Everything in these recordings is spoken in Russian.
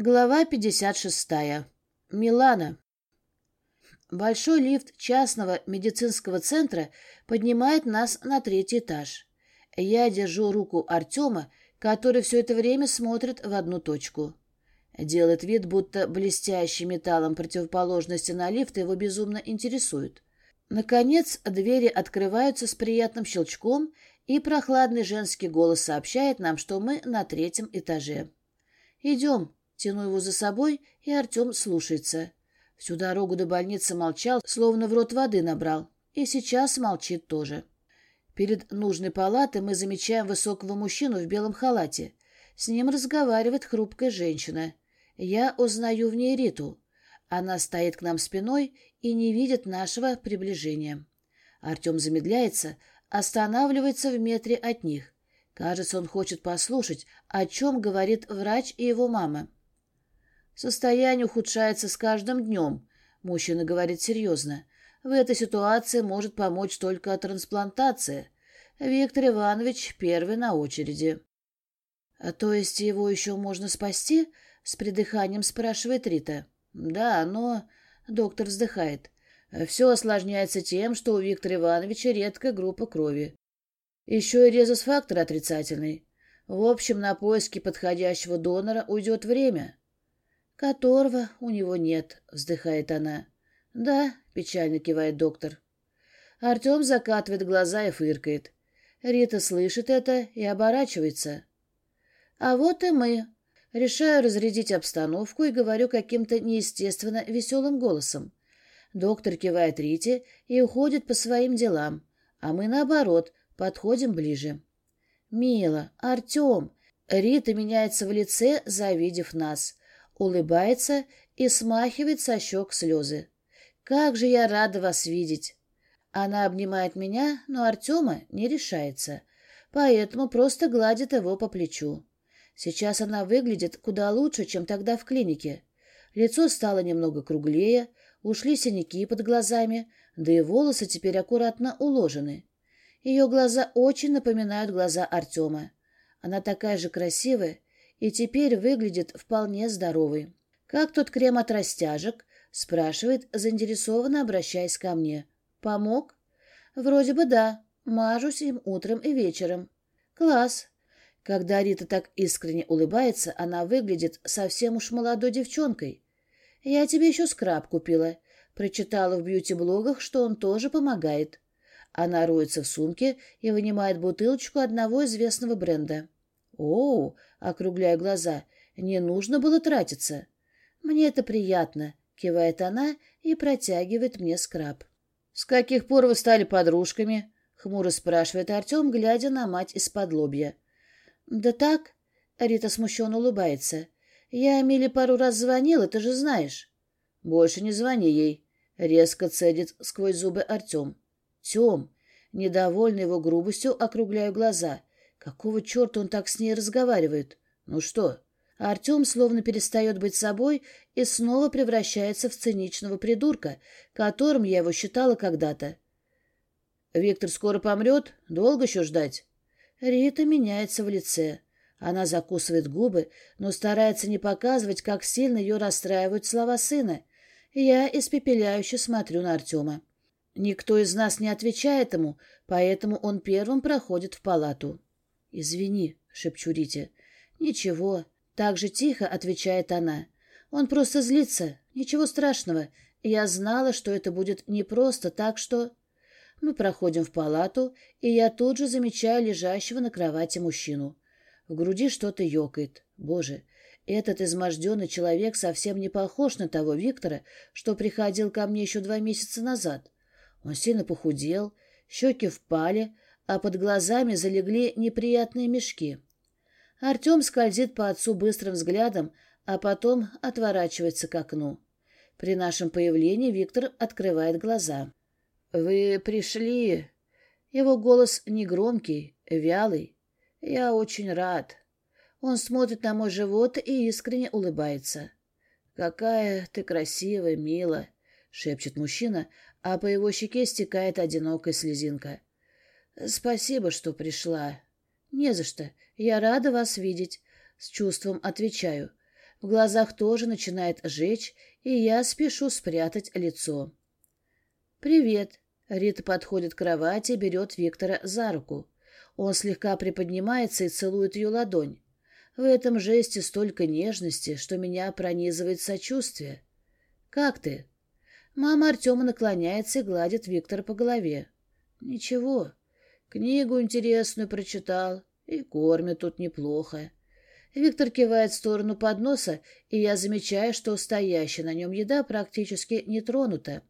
Глава 56. Милана. Большой лифт частного медицинского центра поднимает нас на третий этаж. Я держу руку Артема, который все это время смотрит в одну точку. Делает вид, будто блестящий металлом противоположности на лифт его безумно интересует. Наконец, двери открываются с приятным щелчком, и прохладный женский голос сообщает нам, что мы на третьем этаже. «Идем», Тяну его за собой, и Артем слушается. Всю дорогу до больницы молчал, словно в рот воды набрал. И сейчас молчит тоже. Перед нужной палатой мы замечаем высокого мужчину в белом халате. С ним разговаривает хрупкая женщина. Я узнаю в ней Риту. Она стоит к нам спиной и не видит нашего приближения. Артем замедляется, останавливается в метре от них. Кажется, он хочет послушать, о чем говорит врач и его мама. Состояние ухудшается с каждым днем. Мужчина говорит серьезно. В этой ситуации может помочь только трансплантация. Виктор Иванович первый на очереди. «А то есть его еще можно спасти?» — с придыханием спрашивает Рита. «Да, но...» — доктор вздыхает. «Все осложняется тем, что у Виктора Ивановича редкая группа крови. Еще и резус-фактор отрицательный. В общем, на поиски подходящего донора уйдет время которого у него нет, вздыхает она. Да, печально кивает доктор. Артем закатывает глаза и фыркает. Рита слышит это и оборачивается. А вот и мы. Решаю разрядить обстановку и говорю каким-то неестественно веселым голосом. Доктор кивает Рите и уходит по своим делам, а мы, наоборот, подходим ближе. «Мила, Артем!» Рита меняется в лице, завидев нас улыбается и смахивает со щек слезы. «Как же я рада вас видеть!» Она обнимает меня, но Артема не решается, поэтому просто гладит его по плечу. Сейчас она выглядит куда лучше, чем тогда в клинике. Лицо стало немного круглее, ушли синяки под глазами, да и волосы теперь аккуратно уложены. Ее глаза очень напоминают глаза Артема. Она такая же красивая и теперь выглядит вполне здоровой. «Как тот крем от растяжек?» — спрашивает, заинтересованно обращаясь ко мне. «Помог?» «Вроде бы да. Мажусь им утром и вечером». «Класс!» Когда Рита так искренне улыбается, она выглядит совсем уж молодой девчонкой. «Я тебе еще скраб купила». Прочитала в бьюти-блогах, что он тоже помогает. Она роется в сумке и вынимает бутылочку одного известного бренда. «О, округляя глаза, не нужно было тратиться». «Мне это приятно», — кивает она и протягивает мне скраб. «С каких пор вы стали подружками?» — хмуро спрашивает Артем, глядя на мать из-под лобья. «Да так», — Рита смущенно улыбается. «Я Миле пару раз звонила, ты же знаешь». «Больше не звони ей», — резко цедит сквозь зубы Артем. «Тем». Недовольный его грубостью, округляю глаза. Какого черта он так с ней разговаривает? Ну что? Артем словно перестает быть собой и снова превращается в циничного придурка, которым я его считала когда-то. Виктор скоро помрет? Долго еще ждать? Рита меняется в лице. Она закусывает губы, но старается не показывать, как сильно ее расстраивают слова сына. Я испепеляюще смотрю на Артема. Никто из нас не отвечает ему, поэтому он первым проходит в палату. «Извини», — шепчу Рите. «Ничего», — так же тихо отвечает она. «Он просто злится. Ничего страшного. Я знала, что это будет непросто, так что...» Мы проходим в палату, и я тут же замечаю лежащего на кровати мужчину. В груди что-то ёкает. Боже, этот изможденный человек совсем не похож на того Виктора, что приходил ко мне еще два месяца назад. Он сильно похудел, щеки впали, а под глазами залегли неприятные мешки. Артем скользит по отцу быстрым взглядом, а потом отворачивается к окну. При нашем появлении Виктор открывает глаза. «Вы пришли...» Его голос негромкий, вялый. «Я очень рад». Он смотрит на мой живот и искренне улыбается. «Какая ты красивая, мила!» — шепчет мужчина, а по его щеке стекает одинокая слезинка. «Спасибо, что пришла». «Не за что. Я рада вас видеть», — с чувством отвечаю. В глазах тоже начинает жечь, и я спешу спрятать лицо. «Привет!» Рита подходит к кровати и берет Виктора за руку. Он слегка приподнимается и целует ее ладонь. В этом жесте столько нежности, что меня пронизывает сочувствие. «Как ты?» Мама Артема наклоняется и гладит Виктора по голове. «Ничего. Книгу интересную прочитал. И кормят тут неплохо». Виктор кивает в сторону подноса, и я замечаю, что стоящая на нем еда практически не тронута.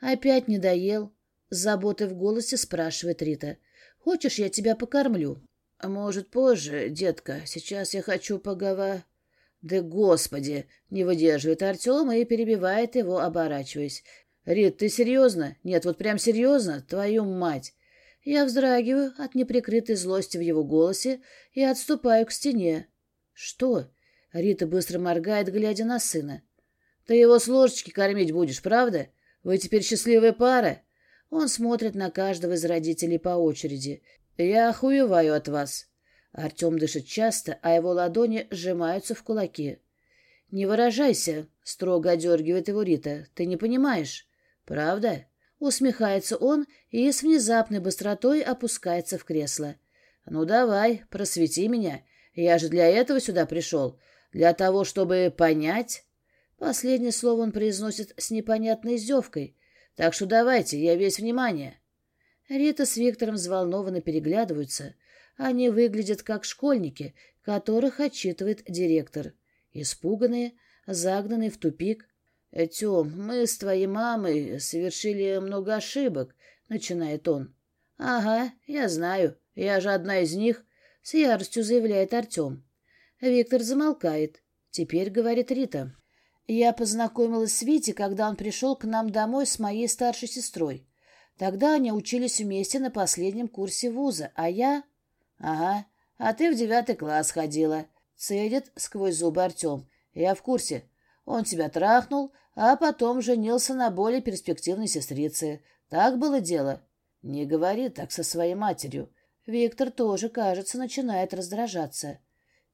«Опять не доел?» — с заботой в голосе спрашивает Рита. «Хочешь, я тебя покормлю?» «А может, позже, детка. Сейчас я хочу поговор...» «Да господи!» — не выдерживает Артем и перебивает его, оборачиваясь. «Рит, ты серьезно? Нет, вот прям серьезно? Твою мать!» Я вздрагиваю от неприкрытой злости в его голосе и отступаю к стене. «Что?» — Рита быстро моргает, глядя на сына. «Ты его с ложечки кормить будешь, правда? Вы теперь счастливая пара?» Он смотрит на каждого из родителей по очереди. «Я охуеваю от вас». Артем дышит часто, а его ладони сжимаются в кулаки. «Не выражайся», — строго одергивает его Рита. «Ты не понимаешь». «Правда?» Усмехается он и с внезапной быстротой опускается в кресло. «Ну давай, просвети меня. Я же для этого сюда пришел. Для того, чтобы понять...» Последнее слово он произносит с непонятной издевкой. «Так что давайте, я весь внимание». Рита с Виктором взволнованно переглядываются. Они выглядят как школьники, которых отчитывает директор. Испуганные, загнанные в тупик. «Тем, мы с твоей мамой совершили много ошибок», — начинает он. «Ага, я знаю. Я же одна из них», — с яростью заявляет Артем. Виктор замолкает. Теперь говорит Рита. «Я познакомилась с Витей, когда он пришел к нам домой с моей старшей сестрой. Тогда они учились вместе на последнем курсе вуза, а я...» «Ага, а ты в девятый класс ходила», — цедит сквозь зубы Артем. «Я в курсе. Он тебя трахнул, а потом женился на более перспективной сестрице. Так было дело?» «Не говори так со своей матерью». Виктор тоже, кажется, начинает раздражаться.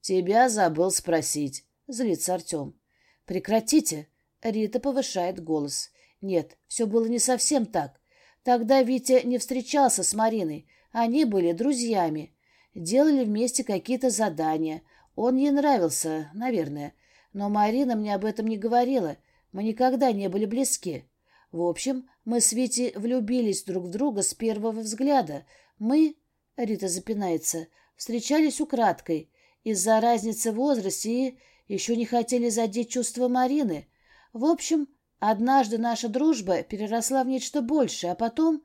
«Тебя забыл спросить», — злится Артем. «Прекратите!» — Рита повышает голос. «Нет, все было не совсем так. Тогда Витя не встречался с Мариной. Они были друзьями делали вместе какие-то задания. Он ей нравился, наверное. Но Марина мне об этом не говорила. Мы никогда не были близки. В общем, мы с Витей влюбились друг в друга с первого взгляда. Мы, Рита запинается, встречались украдкой. Из-за разницы в возрасте и еще не хотели задеть чувства Марины. В общем, однажды наша дружба переросла в нечто большее, а потом...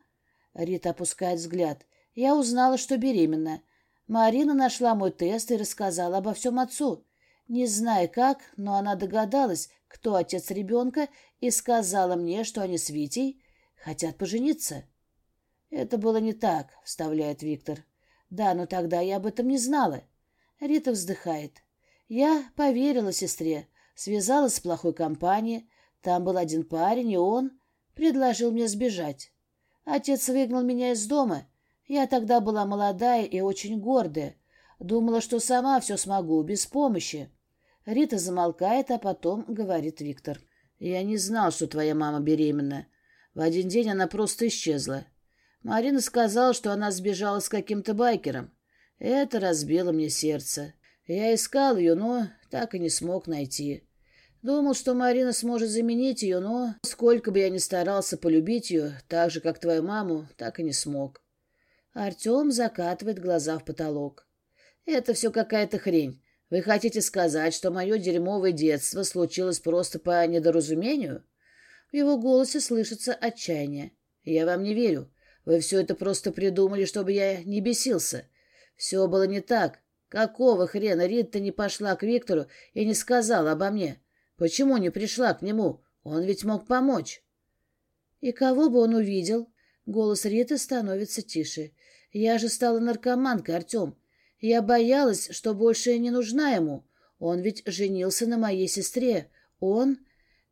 Рита опускает взгляд. Я узнала, что беременна. Марина нашла мой тест и рассказала обо всем отцу. Не знаю как, но она догадалась, кто отец ребенка, и сказала мне, что они с Витей хотят пожениться. «Это было не так», — вставляет Виктор. «Да, но тогда я об этом не знала». Рита вздыхает. «Я поверила сестре, связалась с плохой компанией. Там был один парень, и он предложил мне сбежать. Отец выгнал меня из дома, я тогда была молодая и очень гордая. Думала, что сама все смогу, без помощи. Рита замолкает, а потом говорит Виктор. «Я не знал, что твоя мама беременна. В один день она просто исчезла. Марина сказала, что она сбежала с каким-то байкером. Это разбило мне сердце. Я искал ее, но так и не смог найти. Думал, что Марина сможет заменить ее, но сколько бы я ни старался полюбить ее, так же, как твою маму, так и не смог. Артем закатывает глаза в потолок. «Это все какая-то хрень. Вы хотите сказать, что мое дерьмовое детство случилось просто по недоразумению?» В его голосе слышится отчаяние. «Я вам не верю. Вы все это просто придумали, чтобы я не бесился. Все было не так. Какого хрена Рита не пошла к Виктору и не сказала обо мне? Почему не пришла к нему? Он ведь мог помочь». «И кого бы он увидел?» Голос Риты становится тише. Я же стала наркоманкой, Артем. Я боялась, что больше не нужна ему. Он ведь женился на моей сестре. Он...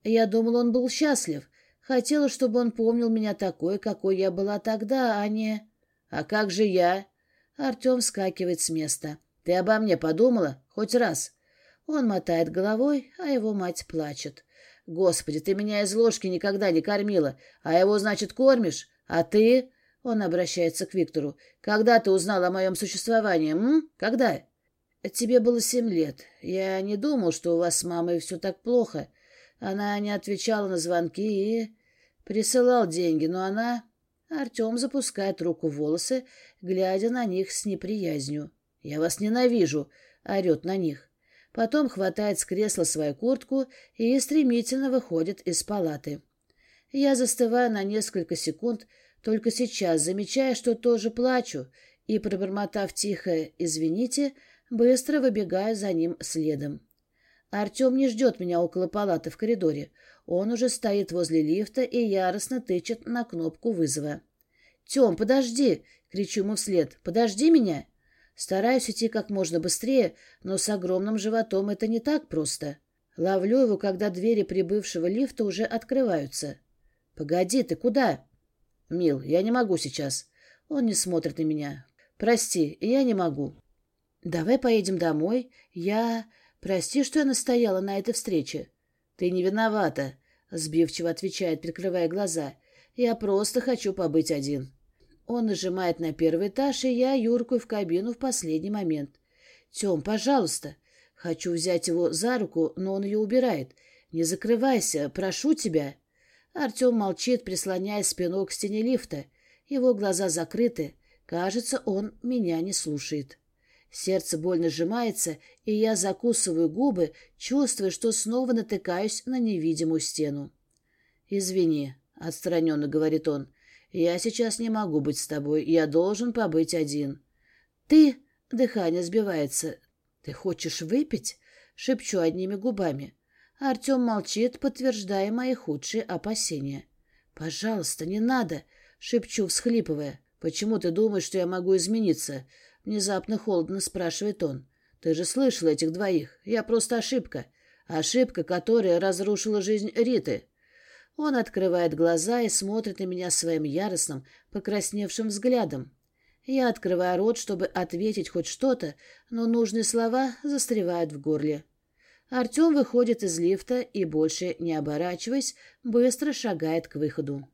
Я думала, он был счастлив. Хотела, чтобы он помнил меня такой, какой я была тогда, а не... А как же я? Артем скакивает с места. Ты обо мне подумала? Хоть раз. Он мотает головой, а его мать плачет. «Господи, ты меня из ложки никогда не кормила, а его, значит, кормишь? А ты...» Он обращается к Виктору. «Когда ты узнал о моем существовании, м? Когда?» «Тебе было семь лет. Я не думал, что у вас с мамой все так плохо. Она не отвечала на звонки и... присылал деньги, но она...» Артем запускает руку в волосы, глядя на них с неприязнью. «Я вас ненавижу!» — орет на них. Потом хватает с кресла свою куртку и стремительно выходит из палаты. Я застываю на несколько секунд, только сейчас замечая, что тоже плачу, и, пробормотав тихо «извините», быстро выбегаю за ним следом. Артем не ждет меня около палаты в коридоре. Он уже стоит возле лифта и яростно тычет на кнопку вызова. «Тем, подожди!» — кричу ему вслед. «Подожди меня!» Стараюсь идти как можно быстрее, но с огромным животом это не так просто. Ловлю его, когда двери прибывшего лифта уже открываются. «Погоди, ты куда?» «Мил, я не могу сейчас». Он не смотрит на меня. «Прости, я не могу». «Давай поедем домой. Я... Прости, что я настояла на этой встрече». «Ты не виновата», — сбивчиво отвечает, прикрывая глаза. «Я просто хочу побыть один». Он нажимает на первый этаж, и я юркую в кабину в последний момент. «Тем, пожалуйста». Хочу взять его за руку, но он ее убирает. «Не закрывайся, прошу тебя». Артем молчит, прислоняясь спиной к стене лифта. Его глаза закрыты. Кажется, он меня не слушает. Сердце больно сжимается, и я закусываю губы, чувствуя, что снова натыкаюсь на невидимую стену. «Извини», — отстраненно говорит он, — «я сейчас не могу быть с тобой, я должен побыть один». «Ты...» — дыхание сбивается. «Ты хочешь выпить?» — шепчу одними губами. Артем молчит, подтверждая мои худшие опасения. «Пожалуйста, не надо!» — шепчу, всхлипывая. «Почему ты думаешь, что я могу измениться?» — внезапно холодно спрашивает он. «Ты же слышал этих двоих. Я просто ошибка. Ошибка, которая разрушила жизнь Риты». Он открывает глаза и смотрит на меня своим яростным, покрасневшим взглядом. Я открываю рот, чтобы ответить хоть что-то, но нужные слова застревают в горле. Артем выходит из лифта и, больше не оборачиваясь, быстро шагает к выходу.